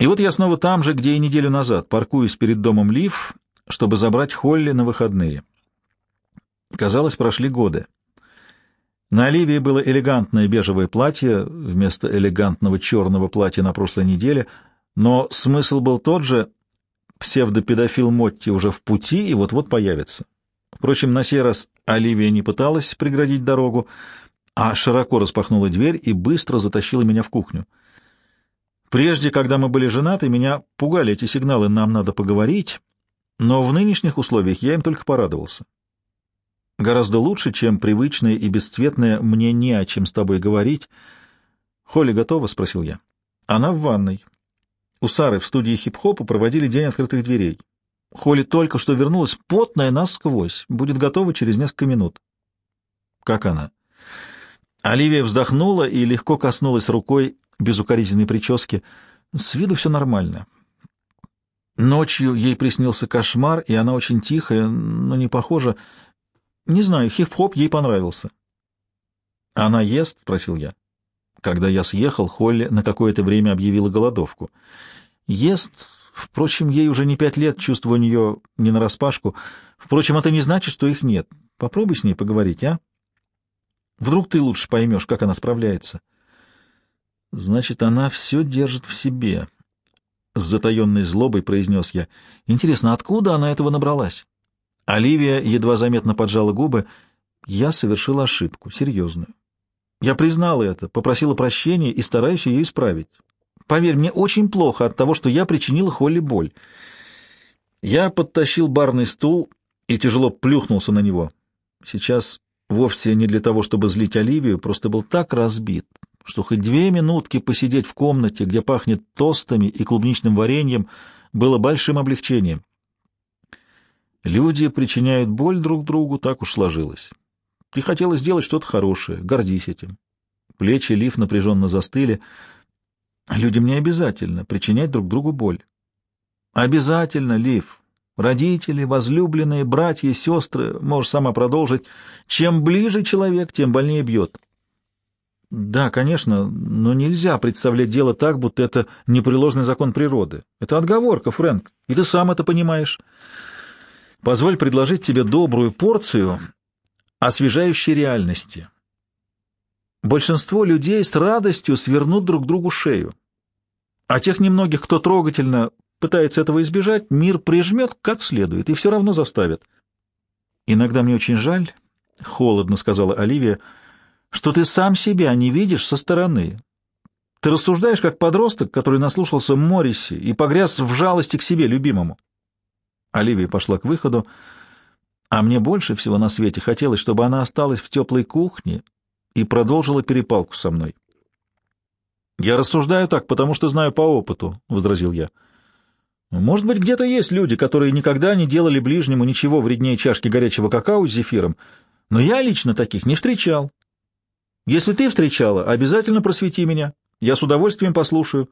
И вот я снова там же, где и неделю назад, паркуюсь перед домом Лив, чтобы забрать Холли на выходные. Казалось, прошли годы. На Оливии было элегантное бежевое платье вместо элегантного черного платья на прошлой неделе, но смысл был тот же. Псевдопедофил Мотти уже в пути и вот-вот появится. Впрочем, на сей раз Оливия не пыталась преградить дорогу, а широко распахнула дверь и быстро затащила меня в кухню. Прежде, когда мы были женаты, меня пугали эти сигналы «нам надо поговорить», но в нынешних условиях я им только порадовался. Гораздо лучше, чем привычное и бесцветное «мне не о чем с тобой говорить». «Холли готова?» — спросил я. «Она в ванной». У Сары в студии хип-хопа проводили день открытых дверей. Холли только что вернулась, потная насквозь, будет готова через несколько минут. Как она? Оливия вздохнула и легко коснулась рукой безукоризненной прически. С виду все нормально. Ночью ей приснился кошмар, и она очень тихая, но не похожа. Не знаю, хип-хоп ей понравился. «Она ест?» — спросил я. Когда я съехал, Холли на какое-то время объявила голодовку. «Ест. Впрочем, ей уже не пять лет, чувство у нее не нараспашку. Впрочем, это не значит, что их нет. Попробуй с ней поговорить, а? Вдруг ты лучше поймешь, как она справляется». «Значит, она все держит в себе», — с затаенной злобой произнес я. «Интересно, откуда она этого набралась?» Оливия едва заметно поджала губы. Я совершила ошибку, серьезную. Я признала это, попросила прощения и стараюсь ее исправить. Поверь, мне очень плохо от того, что я причинила Холли боль. Я подтащил барный стул и тяжело плюхнулся на него. Сейчас вовсе не для того, чтобы злить Оливию, просто был так разбит, что хоть две минутки посидеть в комнате, где пахнет тостами и клубничным вареньем, было большим облегчением. Люди причиняют боль друг другу, так уж сложилось. Ты хотела сделать что-то хорошее, гордись этим. Плечи Лив напряженно застыли. Людям не обязательно причинять друг другу боль. Обязательно, Лив. Родители, возлюбленные, братья, сестры, можешь сама продолжить. Чем ближе человек, тем больнее бьет. Да, конечно, но нельзя представлять дело так, будто это непреложный закон природы. Это отговорка, Фрэнк, и ты сам это понимаешь. Позволь предложить тебе добрую порцию освежающей реальности. Большинство людей с радостью свернут друг другу шею. А тех немногих, кто трогательно пытается этого избежать, мир прижмет как следует и все равно заставит. «Иногда мне очень жаль», — холодно сказала Оливия, — «что ты сам себя не видишь со стороны. Ты рассуждаешь как подросток, который наслушался Морриси и погряз в жалости к себе любимому». Оливия пошла к выходу, а мне больше всего на свете хотелось, чтобы она осталась в теплой кухне и продолжила перепалку со мной. «Я рассуждаю так, потому что знаю по опыту», — возразил я. «Может быть, где-то есть люди, которые никогда не делали ближнему ничего вреднее чашки горячего какао с зефиром, но я лично таких не встречал. Если ты встречала, обязательно просвети меня, я с удовольствием послушаю.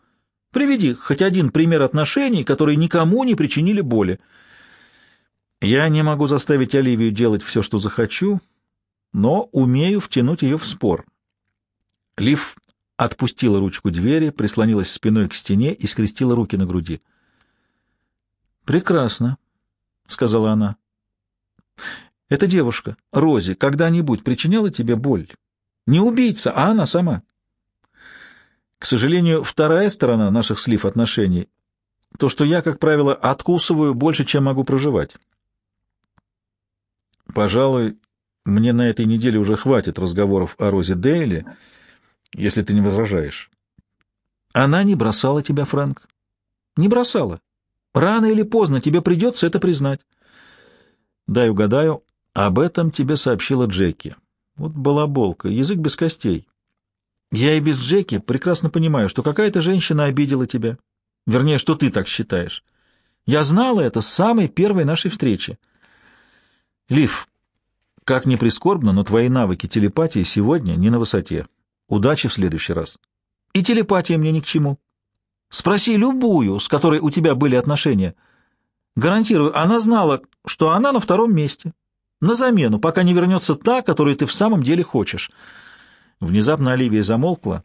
Приведи хоть один пример отношений, которые никому не причинили боли». Я не могу заставить Оливию делать все, что захочу, но умею втянуть ее в спор. Лив отпустила ручку двери, прислонилась спиной к стене и скрестила руки на груди. «Прекрасно», — сказала она. «Эта девушка, Рози, когда-нибудь причиняла тебе боль? Не убийца, а она сама». К сожалению, вторая сторона наших слив отношений — то, что я, как правило, откусываю больше, чем могу проживать. Пожалуй, мне на этой неделе уже хватит разговоров о Розе Дейли, если ты не возражаешь. Она не бросала тебя, Фрэнк. Не бросала. Рано или поздно тебе придется это признать. Дай угадаю, об этом тебе сообщила Джеки. Вот балаболка, язык без костей. Я и без Джеки прекрасно понимаю, что какая-то женщина обидела тебя. Вернее, что ты так считаешь. Я знала это с самой первой нашей встречи. Лив, как ни прискорбно, но твои навыки телепатии сегодня не на высоте. Удачи в следующий раз. И телепатия мне ни к чему. Спроси любую, с которой у тебя были отношения. Гарантирую, она знала, что она на втором месте. На замену, пока не вернется та, которую ты в самом деле хочешь. Внезапно Оливия замолкла.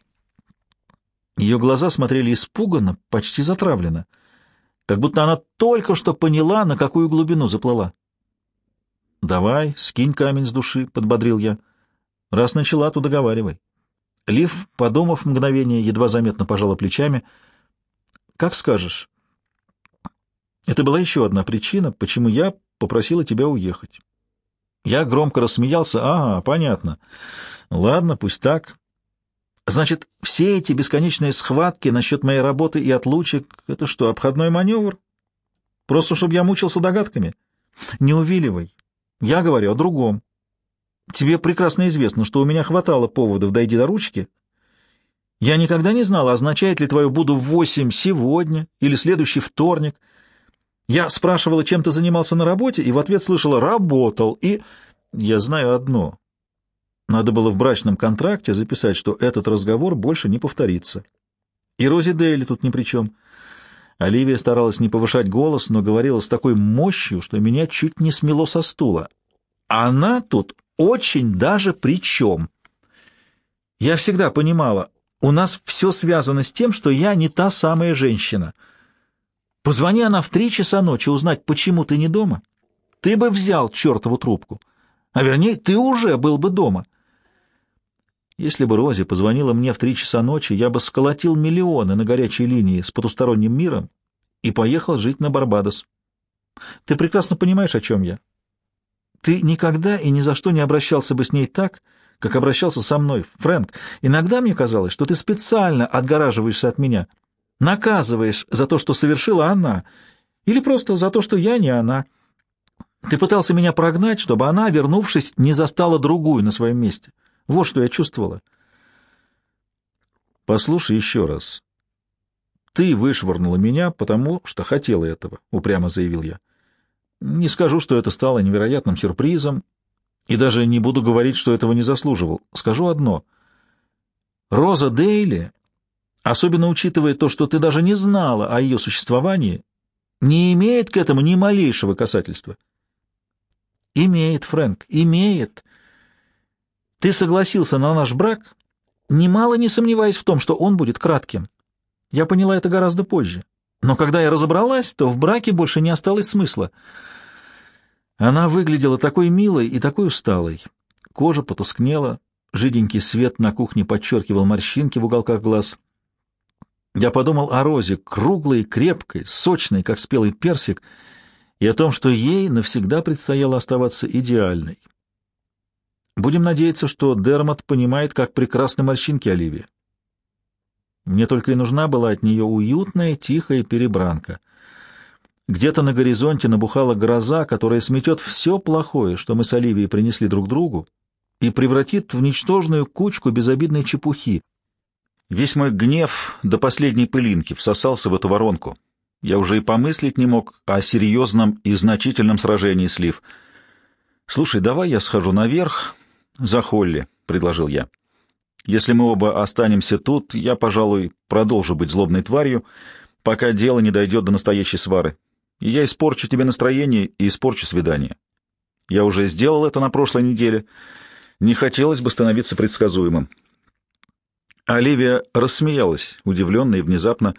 Ее глаза смотрели испуганно, почти затравленно, как будто она только что поняла, на какую глубину заплыла. «Давай, скинь камень с души», — подбодрил я. «Раз начала, то договаривай». Лив, подумав мгновение, едва заметно пожала плечами. «Как скажешь». Это была еще одна причина, почему я попросила тебя уехать. Я громко рассмеялся. «Ага, понятно. Ладно, пусть так. Значит, все эти бесконечные схватки насчет моей работы и отлучек — это что, обходной маневр? Просто чтобы я мучился догадками? Не увиливай. Я говорю о другом. Тебе прекрасно известно, что у меня хватало поводов дойти до ручки. Я никогда не знала, означает ли твою «буду в восемь» сегодня или следующий вторник. Я спрашивала, чем ты занимался на работе, и в ответ слышала «работал», и... Я знаю одно. Надо было в брачном контракте записать, что этот разговор больше не повторится. И Рози Дейли тут ни при чем. Оливия старалась не повышать голос, но говорила с такой мощью, что меня чуть не смело со стула. Она тут очень даже при чем. Я всегда понимала, у нас все связано с тем, что я не та самая женщина. Позвони она в три часа ночи узнать, почему ты не дома. Ты бы взял чертову трубку. А вернее, ты уже был бы дома. Если бы Рози позвонила мне в три часа ночи, я бы сколотил миллионы на горячей линии с потусторонним миром и поехал жить на Барбадос. Ты прекрасно понимаешь, о чем я. Ты никогда и ни за что не обращался бы с ней так, как обращался со мной, Фрэнк. Иногда мне казалось, что ты специально отгораживаешься от меня, наказываешь за то, что совершила она, или просто за то, что я не она. Ты пытался меня прогнать, чтобы она, вернувшись, не застала другую на своем месте. — вот что я чувствовала. Послушай еще раз. Ты вышвырнула меня, потому что хотела этого, упрямо заявил я. Не скажу, что это стало невероятным сюрпризом, и даже не буду говорить, что этого не заслуживал. Скажу одно. Роза Дейли, особенно учитывая то, что ты даже не знала о ее существовании, не имеет к этому ни малейшего касательства. Имеет, Фрэнк, имеет. Ты согласился на наш брак, немало не сомневаясь в том, что он будет кратким. Я поняла это гораздо позже. Но когда я разобралась, то в браке больше не осталось смысла. Она выглядела такой милой и такой усталой. Кожа потускнела, жиденький свет на кухне подчеркивал морщинки в уголках глаз. Я подумал о Розе, круглой, крепкой, сочной, как спелый персик, и о том, что ей навсегда предстояло оставаться идеальной. Будем надеяться, что Дермат понимает, как прекрасны морщинки Оливии. Мне только и нужна была от нее уютная, тихая перебранка. Где-то на горизонте набухала гроза, которая сметет все плохое, что мы с Оливией принесли друг другу, и превратит в ничтожную кучку безобидной чепухи. Весь мой гнев до последней пылинки всосался в эту воронку. Я уже и помыслить не мог о серьезном и значительном сражении с Лив. «Слушай, давай я схожу наверх, «За Холли», — предложил я. «Если мы оба останемся тут, я, пожалуй, продолжу быть злобной тварью, пока дело не дойдет до настоящей свары. И я испорчу тебе настроение и испорчу свидание. Я уже сделал это на прошлой неделе. Не хотелось бы становиться предсказуемым». Оливия рассмеялась, удивленно и внезапно.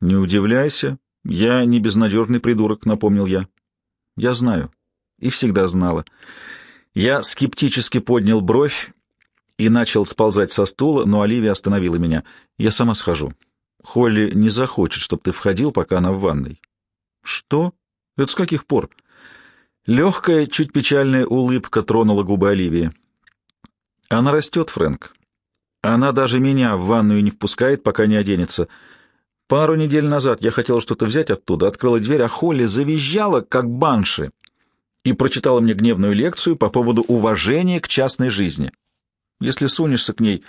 «Не удивляйся, я не безнадежный придурок», — напомнил я. «Я знаю. И всегда знала». Я скептически поднял бровь и начал сползать со стула, но Оливия остановила меня. «Я сама схожу. Холли не захочет, чтобы ты входил, пока она в ванной». «Что? Это с каких пор?» Легкая, чуть печальная улыбка тронула губы Оливии. «Она растет, Фрэнк. Она даже меня в ванную не впускает, пока не оденется. Пару недель назад я хотел что-то взять оттуда, открыла дверь, а Холли завизжала, как банши и прочитала мне гневную лекцию по поводу уважения к частной жизни. Если сунешься к ней,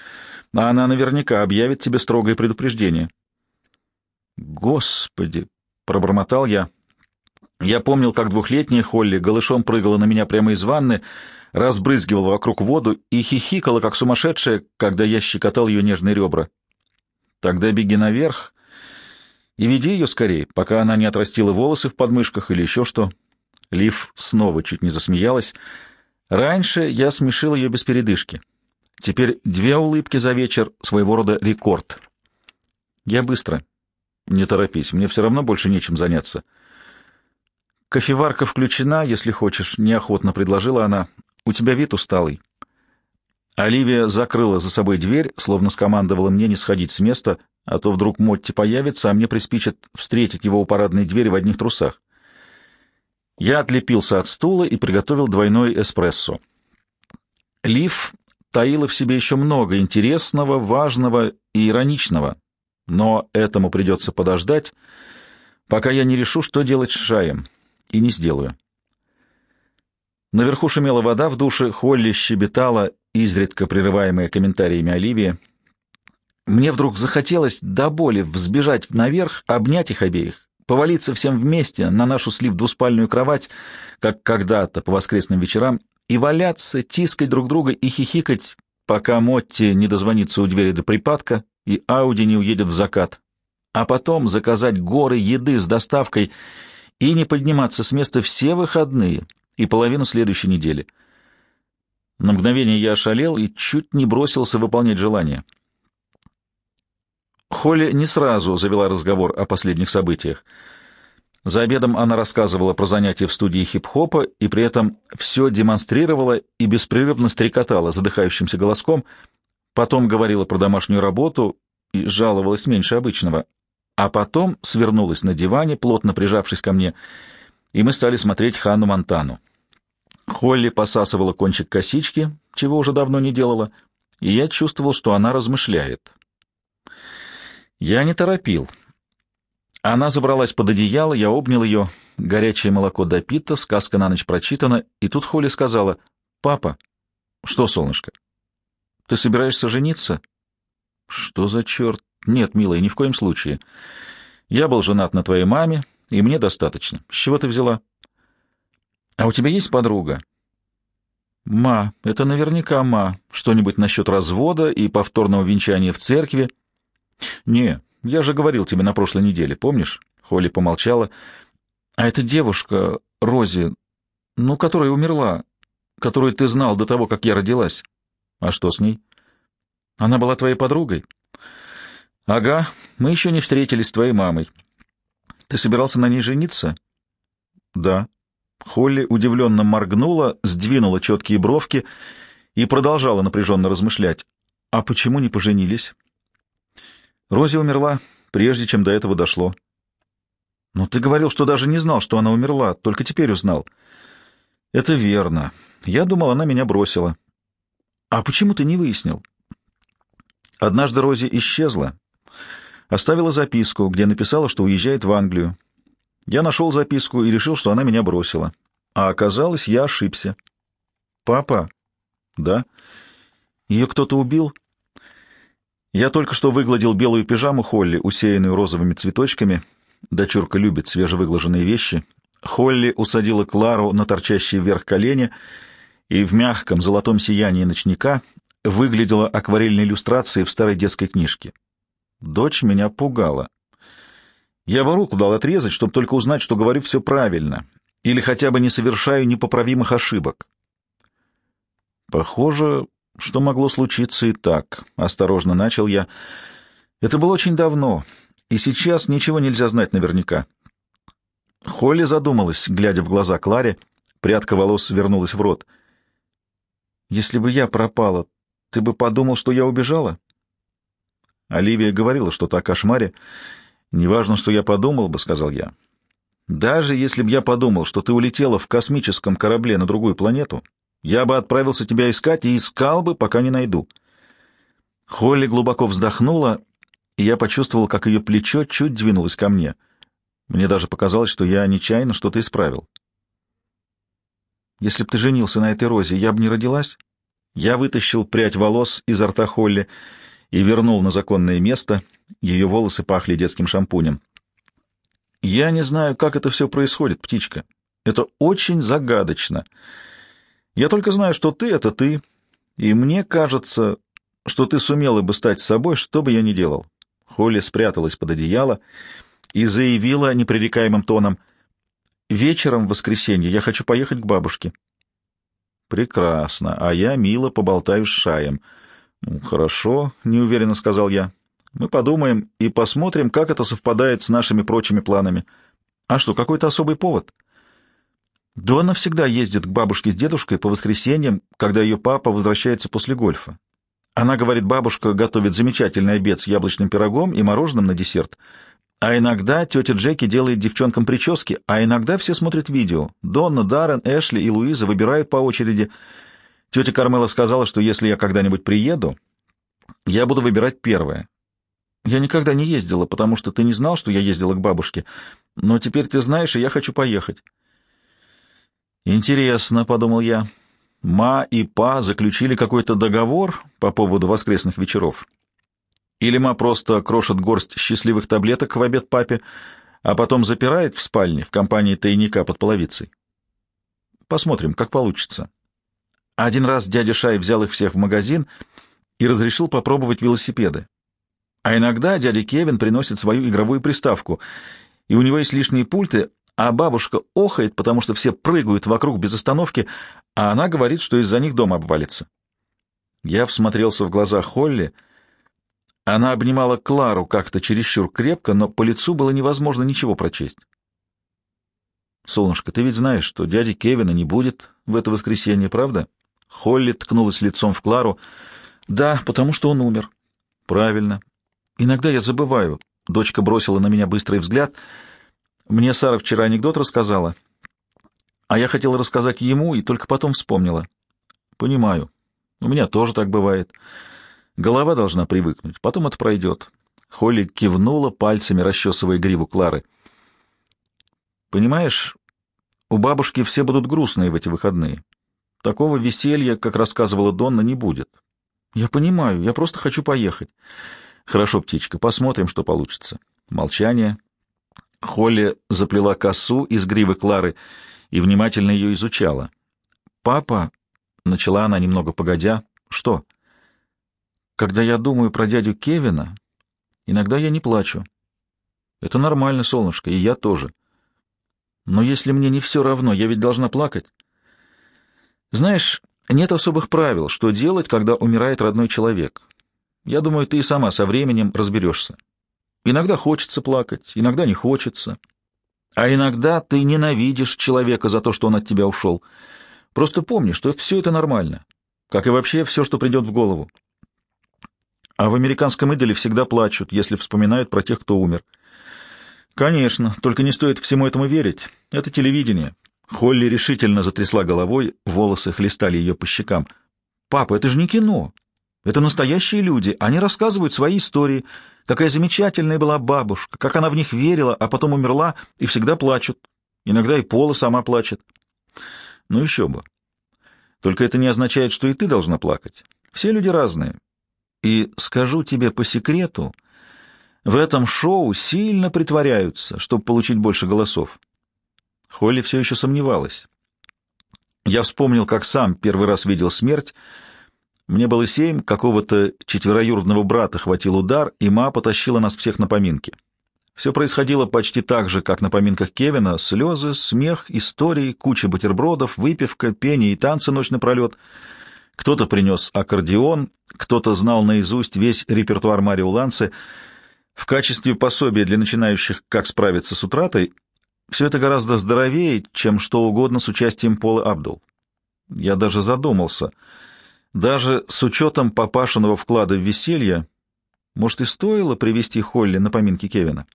она наверняка объявит тебе строгое предупреждение. «Господи!» — пробормотал я. Я помнил, как двухлетняя Холли голышом прыгала на меня прямо из ванны, разбрызгивала вокруг воду и хихикала, как сумасшедшая, когда я щекотал ее нежные ребра. Тогда беги наверх и веди ее скорее, пока она не отрастила волосы в подмышках или еще что. Лив снова чуть не засмеялась. Раньше я смешил ее без передышки. Теперь две улыбки за вечер — своего рода рекорд. Я быстро. Не торопись, мне все равно больше нечем заняться. Кофеварка включена, если хочешь, неохотно предложила она. У тебя вид усталый. Оливия закрыла за собой дверь, словно скомандовала мне не сходить с места, а то вдруг Мотти появится, а мне приспичит встретить его у парадной двери в одних трусах. Я отлепился от стула и приготовил двойной эспрессо. Лив таила в себе еще много интересного, важного и ироничного, но этому придется подождать, пока я не решу, что делать с шаем, и не сделаю. Наверху шумела вода в душе, Холли щебетала, изредка прерываемая комментариями Оливии. Мне вдруг захотелось до боли взбежать наверх, обнять их обеих, повалиться всем вместе на нашу слив двуспальную кровать, как когда-то по воскресным вечерам, и валяться, тискать друг друга и хихикать, пока Мотти не дозвонится у двери до припадка и Ауди не уедет в закат, а потом заказать горы еды с доставкой и не подниматься с места все выходные и половину следующей недели. На мгновение я ошалел и чуть не бросился выполнять желание. Холли не сразу завела разговор о последних событиях. За обедом она рассказывала про занятия в студии хип-хопа и при этом все демонстрировала и беспрерывно стрекотала задыхающимся голоском, потом говорила про домашнюю работу и жаловалась меньше обычного, а потом свернулась на диване, плотно прижавшись ко мне, и мы стали смотреть Ханну Монтану. Холли посасывала кончик косички, чего уже давно не делала, и я чувствовал, что она размышляет. Я не торопил. Она забралась под одеяло, я обнял ее, горячее молоко допито, сказка на ночь прочитана, и тут Холли сказала, «Папа». «Что, солнышко?» «Ты собираешься жениться?» «Что за черт? Нет, милая, ни в коем случае. Я был женат на твоей маме, и мне достаточно. С чего ты взяла?» «А у тебя есть подруга?» «Ма, это наверняка ма. Что-нибудь насчет развода и повторного венчания в церкви?» «Не, я же говорил тебе на прошлой неделе, помнишь?» Холли помолчала. «А эта девушка, Рози, ну, которая умерла, которую ты знал до того, как я родилась. А что с ней? Она была твоей подругой?» «Ага, мы еще не встретились с твоей мамой. Ты собирался на ней жениться?» «Да». Холли удивленно моргнула, сдвинула четкие бровки и продолжала напряженно размышлять. «А почему не поженились?» Рози умерла, прежде чем до этого дошло. Но ты говорил, что даже не знал, что она умерла, только теперь узнал. Это верно. Я думал, она меня бросила. А почему ты не выяснил? Однажды Рози исчезла. Оставила записку, где написала, что уезжает в Англию. Я нашел записку и решил, что она меня бросила. А оказалось, я ошибся. Папа? Да. Ее кто-то убил? Я только что выгладил белую пижаму Холли, усеянную розовыми цветочками. Дочурка любит свежевыглаженные вещи. Холли усадила Клару на торчащие вверх колени и в мягком золотом сиянии ночника выглядела акварельной иллюстрацией в старой детской книжке. Дочь меня пугала. Я бы руку дал отрезать, чтобы только узнать, что говорю все правильно, или хотя бы не совершаю непоправимых ошибок. Похоже, что могло случиться и так? Осторожно начал я. Это было очень давно, и сейчас ничего нельзя знать наверняка. Холли задумалась, глядя в глаза Кларе, прядка волос вернулась в рот. «Если бы я пропала, ты бы подумал, что я убежала?» Оливия говорила что-то о кошмаре. «Неважно, что я подумал бы», — сказал я. «Даже если бы я подумал, что ты улетела в космическом корабле на другую планету, я бы отправился тебя искать и искал бы, пока не найду. Холли глубоко вздохнула, и я почувствовал, как ее плечо чуть двинулось ко мне. Мне даже показалось, что я нечаянно что-то исправил. Если б ты женился на этой розе, я бы не родилась? Я вытащил прядь волос изо рта Холли и вернул на законное место. Ее волосы пахли детским шампунем. Я не знаю, как это все происходит, птичка. Это очень загадочно. Я только знаю, что ты — это ты, и мне кажется, что ты сумела бы стать собой, что бы я ни делал. Холли спряталась под одеяло и заявила непререкаемым тоном, «Вечером в воскресенье я хочу поехать к бабушке». «Прекрасно, а я мило поболтаю с Шаем». «Ну, «Хорошо», — неуверенно сказал я. Мы подумаем и посмотрим, как это совпадает с нашими прочими планами. А что, какой-то особый повод? Дона всегда ездит к бабушке с дедушкой по воскресеньям, когда ее папа возвращается после гольфа. Она говорит, бабушка готовит замечательный обед с яблочным пирогом и мороженым на десерт. А иногда тетя Джеки делает девчонкам прически, а иногда все смотрят видео. Донна, Даррен, Эшли и Луиза выбирают по очереди. Тетя Кармела сказала, что если я когда-нибудь приеду, я буду выбирать первое. Я никогда не ездила, потому что ты не знал, что я ездила к бабушке. Но теперь ты знаешь, и я хочу поехать. Интересно, — подумал я. Ма и Па заключили какой-то договор по поводу воскресных вечеров. Или Ма просто крошит горсть счастливых таблеток в обед папе, а потом запирает в спальне в компании тайника под половицей. Посмотрим, как получится. Один раз дядя Шай взял их всех в магазин и разрешил попробовать велосипеды. А иногда дядя Кевин приносит свою игровую приставку, и у него есть лишние пульты, а бабушка охает, потому что все прыгают вокруг без остановки, а она говорит, что из-за них дом обвалится. Я всмотрелся в глаза Холли. Она обнимала Клару как-то чересчур крепко, но по лицу было невозможно ничего прочесть. «Солнышко, ты ведь знаешь, что дяди Кевина не будет в это воскресенье, правда?» Холли ткнулась лицом в Клару. «Да, потому что он умер». «Правильно. Иногда я забываю. Дочка бросила на меня быстрый взгляд. Мне Сара вчера анекдот рассказала, а я хотела рассказать ему и только потом вспомнила. Понимаю. У меня тоже так бывает. Голова должна привыкнуть, потом это пройдет. Холли кивнула, пальцами расчесывая гриву Клары. Понимаешь, у бабушки все будут грустные в эти выходные. Такого веселья, как рассказывала Донна, не будет. Я понимаю, я просто хочу поехать. Хорошо, птичка, посмотрим, что получится. Молчание. Холли заплела косу из гривы Клары и внимательно ее изучала. «Папа», — начала она немного погодя, — «что?» «Когда я думаю про дядю Кевина, иногда я не плачу. Это нормально, солнышко, и я тоже. Но если мне не все равно, я ведь должна плакать. Знаешь, нет особых правил, что делать, когда умирает родной человек. Я думаю, ты и сама со временем разберешься. Иногда хочется плакать, иногда не хочется. А иногда ты ненавидишь человека за то, что он от тебя ушел. Просто помни, что все это нормально, как и вообще все, что придет в голову. А в американском идоле всегда плачут, если вспоминают про тех, кто умер. Конечно, только не стоит всему этому верить. Это телевидение. Холли решительно затрясла головой, волосы хлестали ее по щекам. «Папа, это же не кино. Это настоящие люди. Они рассказывают свои истории. Какая замечательная была бабушка, как она в них верила, а потом умерла, и всегда плачут. Иногда и Пола сама плачет. Ну еще бы. Только это не означает, что и ты должна плакать. Все люди разные. И скажу тебе по секрету, в этом шоу сильно притворяются, чтобы получить больше голосов. Холли все еще сомневалась. Я вспомнил, как сам первый раз видел смерть, мне было семь, какого-то четвероюродного брата хватил удар, и ма потащила нас всех на поминки. Все происходило почти так же, как на поминках Кевина. Слезы, смех, истории, куча бутербродов, выпивка, пение и танцы ночь напролет. Кто-то принес аккордеон, кто-то знал наизусть весь репертуар Марио Ланцы. В качестве пособия для начинающих «Как справиться с утратой» все это гораздо здоровее, чем что угодно с участием Пола Абдул. Я даже задумался — даже с учетом папашиного вклада в веселье, может, и стоило привести Холли на поминки Кевина.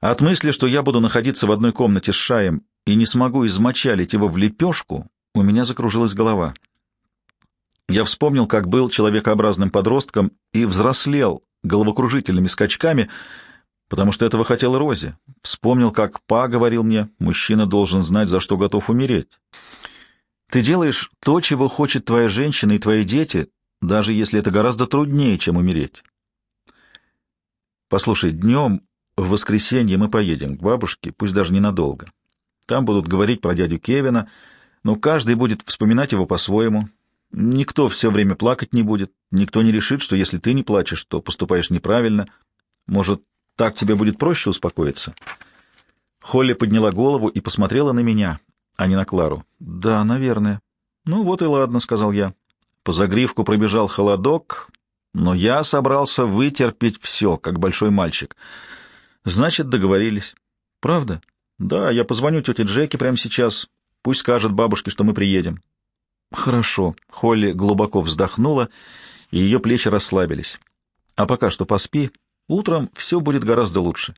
От мысли, что я буду находиться в одной комнате с Шаем и не смогу измочалить его в лепешку, у меня закружилась голова. Я вспомнил, как был человекообразным подростком и взрослел головокружительными скачками, потому что этого хотел Рози. Вспомнил, как Па говорил мне, мужчина должен знать, за что готов умереть. Ты делаешь то, чего хочет твоя женщина и твои дети, даже если это гораздо труднее, чем умереть. Послушай, днем в воскресенье мы поедем к бабушке, пусть даже ненадолго. Там будут говорить про дядю Кевина, но каждый будет вспоминать его по-своему. Никто все время плакать не будет, никто не решит, что если ты не плачешь, то поступаешь неправильно. Может, так тебе будет проще успокоиться?» Холли подняла голову и посмотрела на меня — а не на Клару. «Да, наверное». «Ну вот и ладно», — сказал я. По загривку пробежал холодок, но я собрался вытерпеть все, как большой мальчик. Значит, договорились. Правда? Да, я позвоню тете Джеки прямо сейчас. Пусть скажет бабушке, что мы приедем. Хорошо. Холли глубоко вздохнула, и ее плечи расслабились. А пока что поспи. Утром все будет гораздо лучше.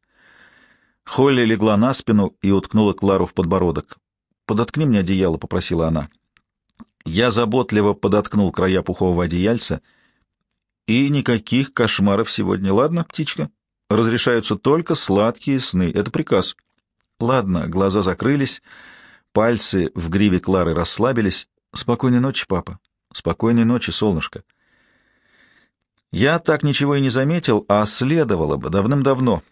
Холли легла на спину и уткнула Клару в подбородок. «Подоткни мне одеяло», — попросила она. Я заботливо подоткнул края пухового одеяльца. «И никаких кошмаров сегодня, ладно, птичка? Разрешаются только сладкие сны. Это приказ». «Ладно», — глаза закрылись, пальцы в гриве Клары расслабились. «Спокойной ночи, папа. Спокойной ночи, солнышко». Я так ничего и не заметил, а следовало бы давным-давно.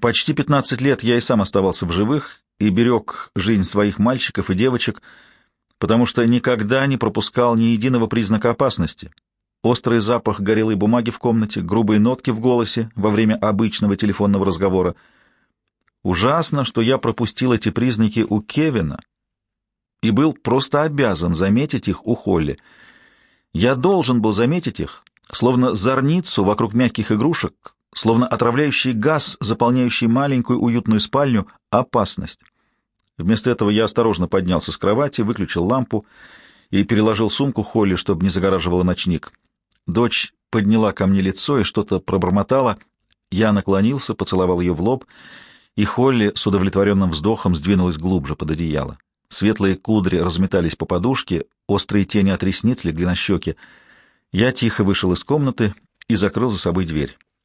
Почти пятнадцать лет я и сам оставался в живых и берег жизнь своих мальчиков и девочек, потому что никогда не пропускал ни единого признака опасности. Острый запах горелой бумаги в комнате, грубые нотки в голосе во время обычного телефонного разговора. Ужасно, что я пропустил эти признаки у Кевина и был просто обязан заметить их у Холли. Я должен был заметить их, словно зорницу вокруг мягких игрушек, словно отравляющий газ, заполняющий маленькую уютную спальню, опасность. Вместо этого я осторожно поднялся с кровати, выключил лампу и переложил сумку Холли, чтобы не загораживала ночник. Дочь подняла ко мне лицо и что-то пробормотала. Я наклонился, поцеловал ее в лоб, и Холли с удовлетворенным вздохом сдвинулась глубже под одеяло. Светлые кудри разметались по подушке, острые тени от ресниц легли на щеки. Я тихо вышел из комнаты и закрыл за собой дверь.